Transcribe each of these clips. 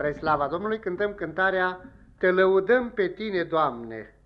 Spre slava Domnului cântăm cântarea Te lăudăm pe Tine, Doamne!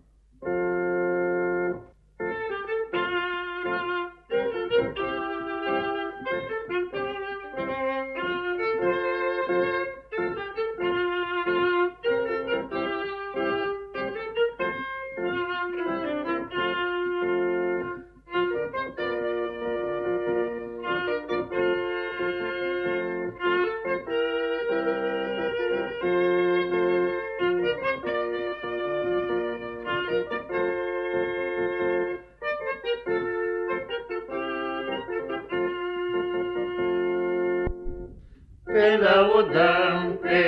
Te lăudăm pe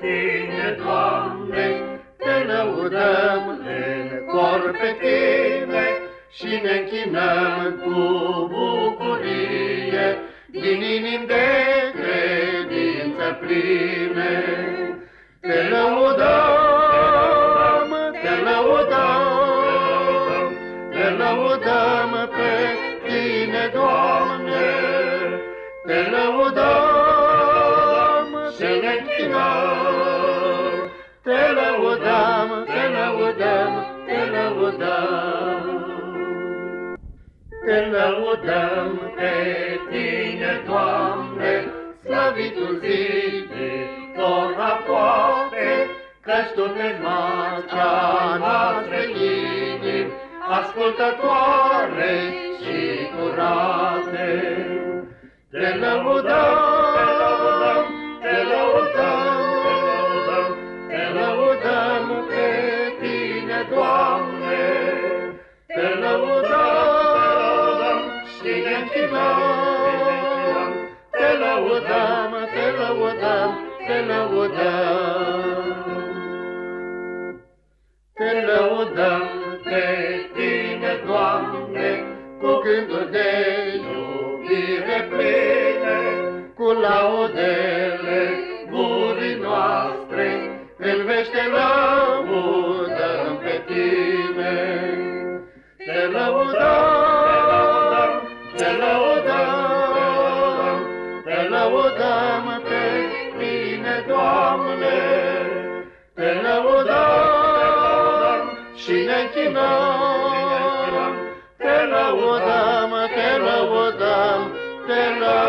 Tine, Doamne, Te lăudăm în cor pe Tine Și ne închinăm cu bucurie Din inim de credință pline. Te lăudăm, te lăudăm, te lăudăm. Te lăudăm pe Tine, Doamne, slăvitul tot aproape, Căci Tu ne macea noastră inimi, ascultătoare și curate. Te lăudăm, te lăudăm, te lăudăm pe tine, Doamne, cu gânduri de iubire pline, cu laudele gurii noastre, în vești te lăudăm pe tine, te lăudăm, te laudam, te laudam. Te lăudăm Doamne, te lăudăm și ne chinăm, te lăudăm, te lăudăm, te lăudăm.